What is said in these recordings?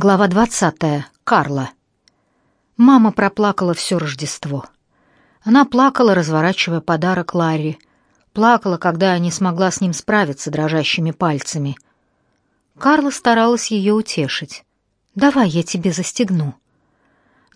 Глава 20. Карла. Мама проплакала все Рождество. Она плакала, разворачивая подарок Ларри. Плакала, когда не смогла с ним справиться дрожащими пальцами. Карла старалась ее утешить. «Давай я тебе застегну».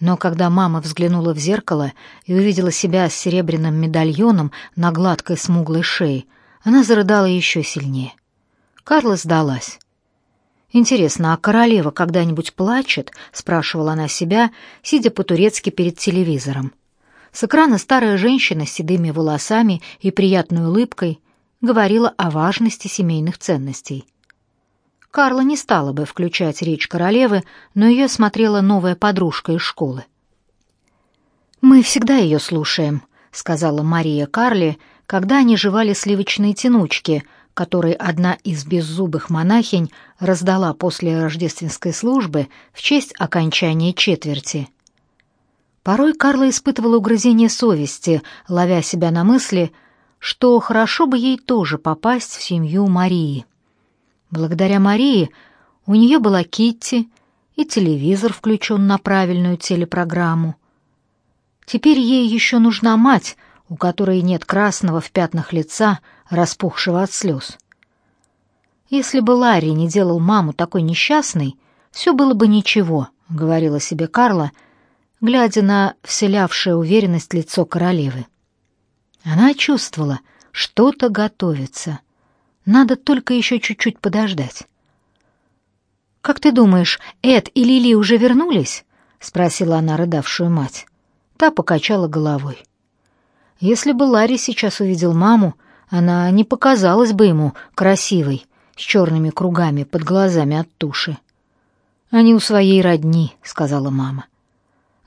Но когда мама взглянула в зеркало и увидела себя с серебряным медальоном на гладкой смуглой шее, она зарыдала еще сильнее. Карла сдалась. Интересно, а королева когда-нибудь плачет? спрашивала она себя, сидя по-турецки перед телевизором. С экрана старая женщина с седыми волосами и приятной улыбкой говорила о важности семейных ценностей. Карла не стала бы включать речь королевы, но ее смотрела новая подружка из школы. Мы всегда ее слушаем, сказала Мария Карли, когда они жевали сливочные тянучки, который одна из беззубых монахинь раздала после рождественской службы в честь окончания четверти. Порой Карла испытывала угрызение совести, ловя себя на мысли, что хорошо бы ей тоже попасть в семью Марии. Благодаря Марии у нее была Китти и телевизор включен на правильную телепрограмму. Теперь ей еще нужна мать, у которой нет красного в пятнах лица, распухшего от слез. Если бы Ларри не делал маму такой несчастной, все было бы ничего, говорила себе Карла, глядя на вселявшее уверенность лицо королевы. Она чувствовала, что-то готовится. Надо только еще чуть-чуть подождать. Как ты думаешь, Эд и Лили уже вернулись? спросила она рыдавшую мать. Та покачала головой. Если бы Ларри сейчас увидел маму, она не показалась бы ему красивой, с черными кругами под глазами от туши. «Они у своей родни», — сказала мама.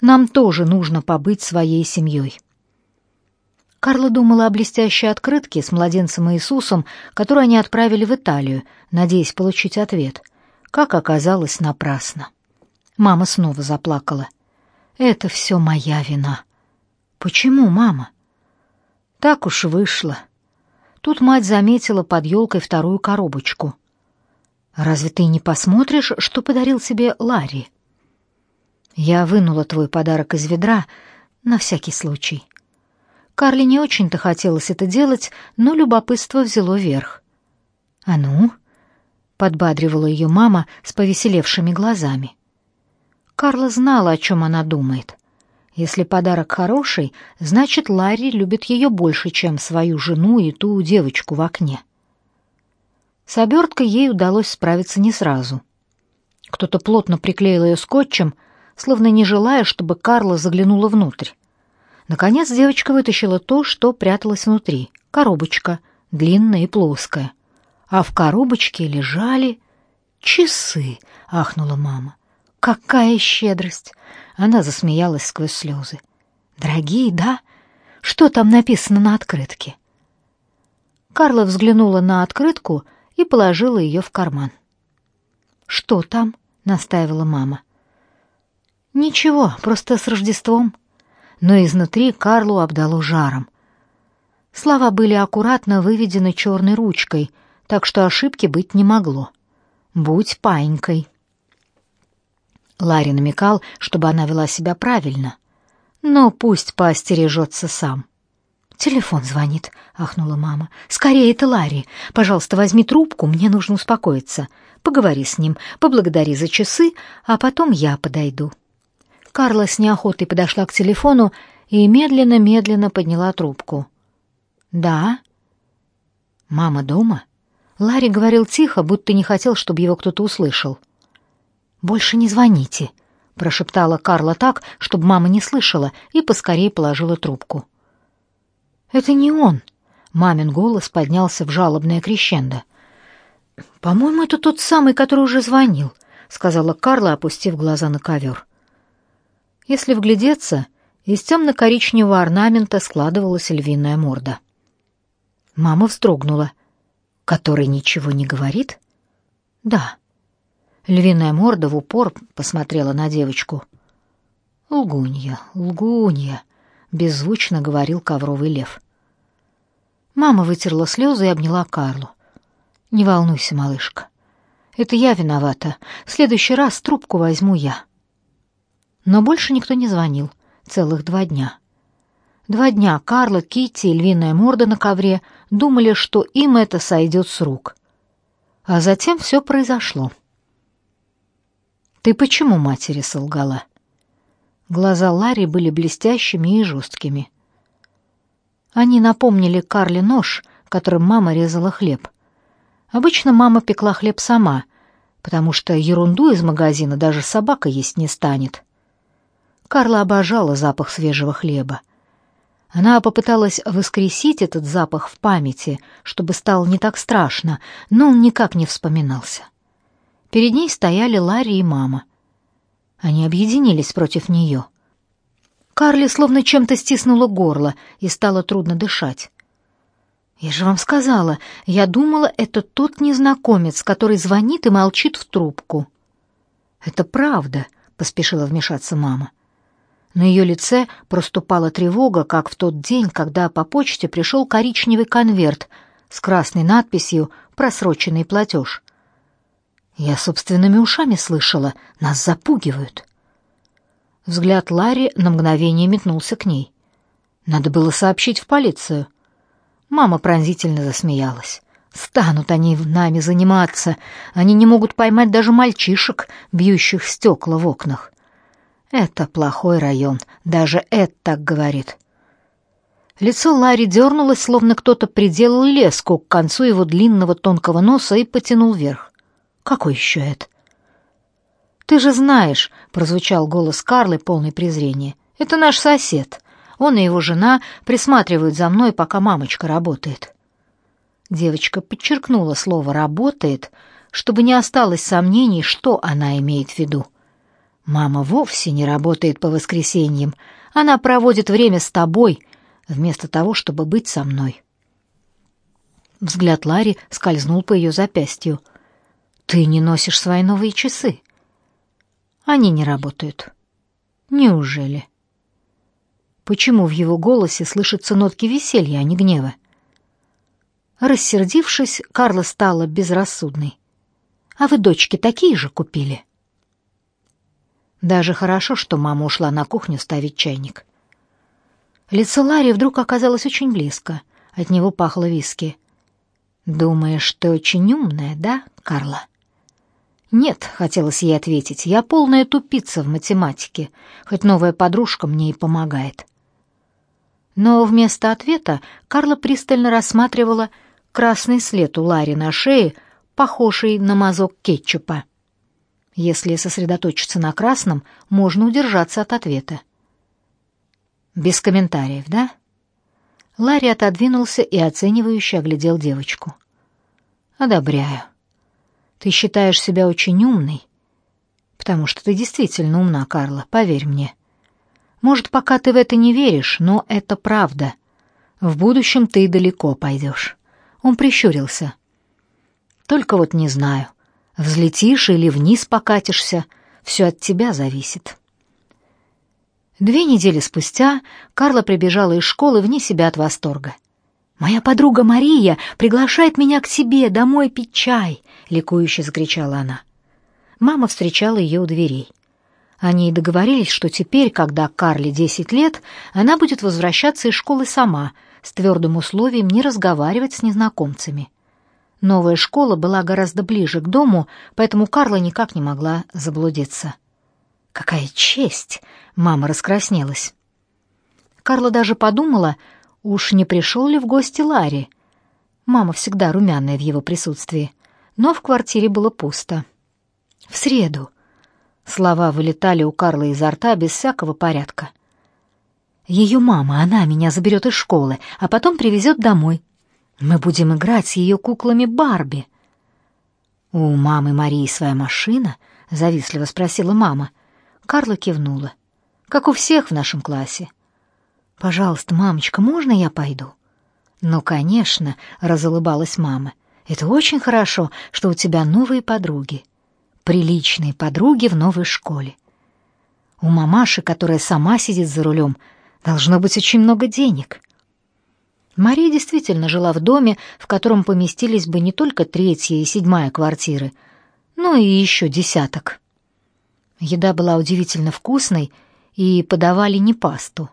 «Нам тоже нужно побыть своей семьей». Карла думала о блестящей открытке с младенцем Иисусом, которую они отправили в Италию, надеясь получить ответ. Как оказалось, напрасно. Мама снова заплакала. «Это все моя вина». «Почему, мама?» «Так уж вышло», Тут мать заметила под елкой вторую коробочку. «Разве ты не посмотришь, что подарил себе Ларри?» «Я вынула твой подарок из ведра на всякий случай». Карли не очень-то хотелось это делать, но любопытство взяло верх. «А ну?» — подбадривала ее мама с повеселевшими глазами. Карла знала, о чем она думает. Если подарок хороший, значит, Ларри любит ее больше, чем свою жену и ту девочку в окне. С оберткой ей удалось справиться не сразу. Кто-то плотно приклеил ее скотчем, словно не желая, чтобы Карла заглянула внутрь. Наконец девочка вытащила то, что пряталось внутри. Коробочка, длинная и плоская. А в коробочке лежали часы, ахнула мама. Какая щедрость! Она засмеялась сквозь слезы. Дорогие, да? Что там написано на открытке? Карла взглянула на открытку и положила ее в карман. Что там? настаивала мама. Ничего, просто с Рождеством. Но изнутри Карлу обдало жаром. Слова были аккуратно выведены черной ручкой, так что ошибки быть не могло. Будь паинькой. Ларри намекал, чтобы она вела себя правильно. Но пусть поостережется сам. «Телефон звонит», — ахнула мама. «Скорее, это Ларри. Пожалуйста, возьми трубку, мне нужно успокоиться. Поговори с ним, поблагодари за часы, а потом я подойду». Карла с неохотой подошла к телефону и медленно-медленно подняла трубку. «Да?» «Мама дома?» Ларри говорил тихо, будто не хотел, чтобы его кто-то услышал. Больше не звоните, прошептала Карла так, чтобы мама не слышала, и поскорее положила трубку. Это не он. Мамин голос поднялся в жалобное крещендо. По-моему, это тот самый, который уже звонил, сказала Карла, опустив глаза на ковер. Если вглядеться, из темно-коричневого орнамента складывалась львиная морда. Мама вздрогнула. Который ничего не говорит? Да. Львиная морда в упор посмотрела на девочку. «Лгунья, лгунья», — беззвучно говорил ковровый лев. Мама вытерла слезы и обняла Карлу. «Не волнуйся, малышка. Это я виновата. В следующий раз трубку возьму я. Но больше никто не звонил. Целых два дня. Два дня Карла, Китти и львиная морда на ковре думали, что им это сойдет с рук. А затем все произошло. «Ты почему матери солгала?» Глаза Ларри были блестящими и жесткими. Они напомнили Карле нож, которым мама резала хлеб. Обычно мама пекла хлеб сама, потому что ерунду из магазина даже собака есть не станет. Карла обожала запах свежего хлеба. Она попыталась воскресить этот запах в памяти, чтобы стало не так страшно, но он никак не вспоминался. Перед ней стояли Ларри и мама. Они объединились против нее. Карли словно чем-то стиснуло горло, и стало трудно дышать. «Я же вам сказала, я думала, это тот незнакомец, который звонит и молчит в трубку». «Это правда», — поспешила вмешаться мама. На ее лице проступала тревога, как в тот день, когда по почте пришел коричневый конверт с красной надписью «Просроченный платеж». Я собственными ушами слышала, нас запугивают. Взгляд Ларри на мгновение метнулся к ней. Надо было сообщить в полицию. Мама пронзительно засмеялась. Станут они нами заниматься. Они не могут поймать даже мальчишек, бьющих стекла в окнах. Это плохой район, даже Эд так говорит. Лицо Ларри дернулось, словно кто-то приделал леску к концу его длинного тонкого носа и потянул вверх. Какой еще Эд? Ты же знаешь, прозвучал голос Карлы, полный презрения. Это наш сосед. Он и его жена присматривают за мной, пока мамочка работает. Девочка подчеркнула слово работает, чтобы не осталось сомнений, что она имеет в виду. Мама вовсе не работает по воскресеньям. Она проводит время с тобой, вместо того, чтобы быть со мной. Взгляд Ларри скользнул по ее запястью. Ты не носишь свои новые часы. Они не работают. Неужели? Почему в его голосе слышатся нотки веселья, а не гнева? Рассердившись, Карла стала безрассудной. А вы дочки такие же купили? Даже хорошо, что мама ушла на кухню ставить чайник. Лицо Ларри вдруг оказалось очень близко. От него пахло виски. Думаешь, ты очень умная, да, Карла? «Нет», — хотелось ей ответить, — «я полная тупица в математике, хоть новая подружка мне и помогает». Но вместо ответа Карла пристально рассматривала красный след у Ларри на шее, похожий на мазок кетчупа. Если сосредоточиться на красном, можно удержаться от ответа. Без комментариев, да? Ларри отодвинулся и оценивающе оглядел девочку. Одобряю. Ты считаешь себя очень умной, потому что ты действительно умна, Карла, поверь мне. Может, пока ты в это не веришь, но это правда. В будущем ты далеко пойдешь. Он прищурился. Только вот не знаю, взлетишь или вниз покатишься, все от тебя зависит. Две недели спустя Карла прибежала из школы вне себя от восторга. Моя подруга Мария приглашает меня к себе домой пить чай, ликующе закричала она. Мама встречала ее у дверей. Они договорились, что теперь, когда Карле десять лет, она будет возвращаться из школы сама, с твердым условием не разговаривать с незнакомцами. Новая школа была гораздо ближе к дому, поэтому Карла никак не могла заблудиться. Какая честь, мама раскраснелась. Карла даже подумала, уж не пришел ли в гости Ларри. Мама всегда румяная в его присутствии но в квартире было пусто. В среду. Слова вылетали у Карлы изо рта без всякого порядка. Ее мама, она меня заберет из школы, а потом привезет домой. Мы будем играть с ее куклами Барби. У мамы Марии своя машина? завистливо спросила мама. Карла кивнула. Как у всех в нашем классе. Пожалуйста, мамочка, можно я пойду? Ну, конечно, разулыбалась мама. Это очень хорошо, что у тебя новые подруги. Приличные подруги в новой школе. У мамаши, которая сама сидит за рулем, должно быть очень много денег. Мария действительно жила в доме, в котором поместились бы не только третья и седьмая квартиры, Ну и еще десяток. Еда была удивительно вкусной, и подавали не пасту.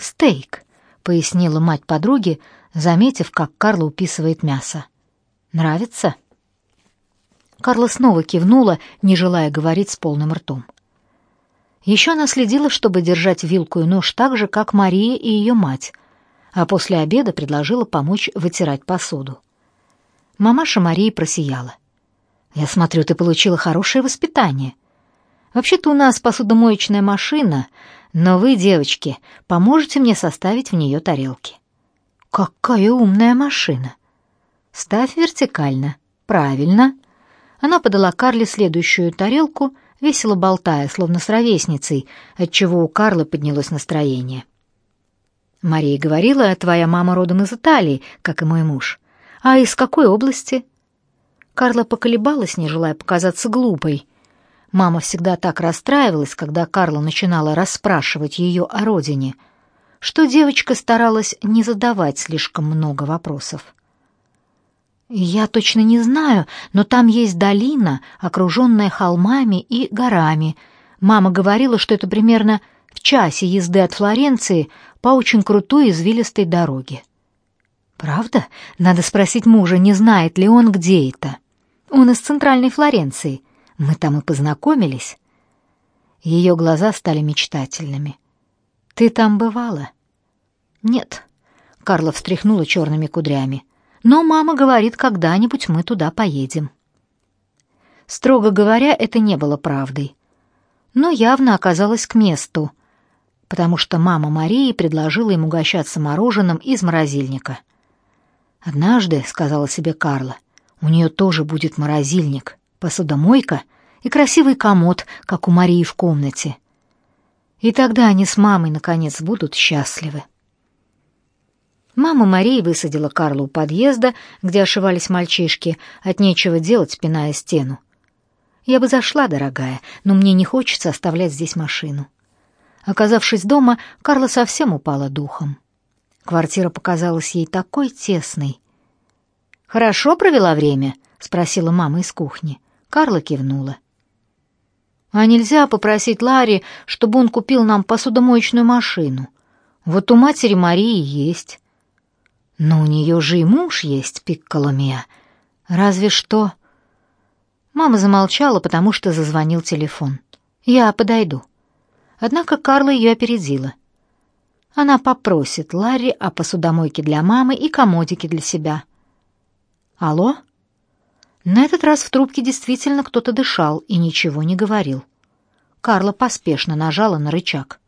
«Стейк», — пояснила мать подруги, заметив, как Карла уписывает мясо. «Нравится?» Карла снова кивнула, не желая говорить с полным ртом. Еще она следила, чтобы держать вилку и нож так же, как Мария и ее мать, а после обеда предложила помочь вытирать посуду. Мамаша Марии просияла. «Я смотрю, ты получила хорошее воспитание. Вообще-то у нас посудомоечная машина, но вы, девочки, поможете мне составить в нее тарелки». «Какая умная машина!» «Ставь вертикально. Правильно». Она подала Карле следующую тарелку, весело болтая, словно с ровесницей, отчего у Карлы поднялось настроение. «Мария говорила, твоя мама родом из Италии, как и мой муж. А из какой области?» Карла поколебалась, не желая показаться глупой. Мама всегда так расстраивалась, когда Карла начинала расспрашивать ее о родине, что девочка старалась не задавать слишком много вопросов. Я точно не знаю, но там есть долина, окруженная холмами и горами. Мама говорила, что это примерно в часе езды от Флоренции по очень крутой извилистой дороге. Правда? Надо спросить мужа, не знает ли он, где это. Он из центральной Флоренции. Мы там и познакомились. Ее глаза стали мечтательными. Ты там бывала? Нет. Карла встряхнула черными кудрями но мама говорит, когда-нибудь мы туда поедем. Строго говоря, это не было правдой, но явно оказалось к месту, потому что мама Марии предложила им угощаться мороженым из морозильника. «Однажды», — сказала себе Карла, — «у нее тоже будет морозильник, посудомойка и красивый комод, как у Марии в комнате. И тогда они с мамой, наконец, будут счастливы». Мама Марии высадила Карлу у подъезда, где ошивались мальчишки, от нечего делать, пиная стену. «Я бы зашла, дорогая, но мне не хочется оставлять здесь машину». Оказавшись дома, Карла совсем упала духом. Квартира показалась ей такой тесной. «Хорошо провела время?» — спросила мама из кухни. Карла кивнула. «А нельзя попросить Ларри, чтобы он купил нам посудомоечную машину? Вот у матери Марии есть». Но у нее же и муж есть, Пикколомия. Разве что... Мама замолчала, потому что зазвонил телефон. Я подойду. Однако Карла ее опередила. Она попросит Ларри о посудомойке для мамы и комодике для себя. Алло? На этот раз в трубке действительно кто-то дышал и ничего не говорил. Карла поспешно нажала на рычаг.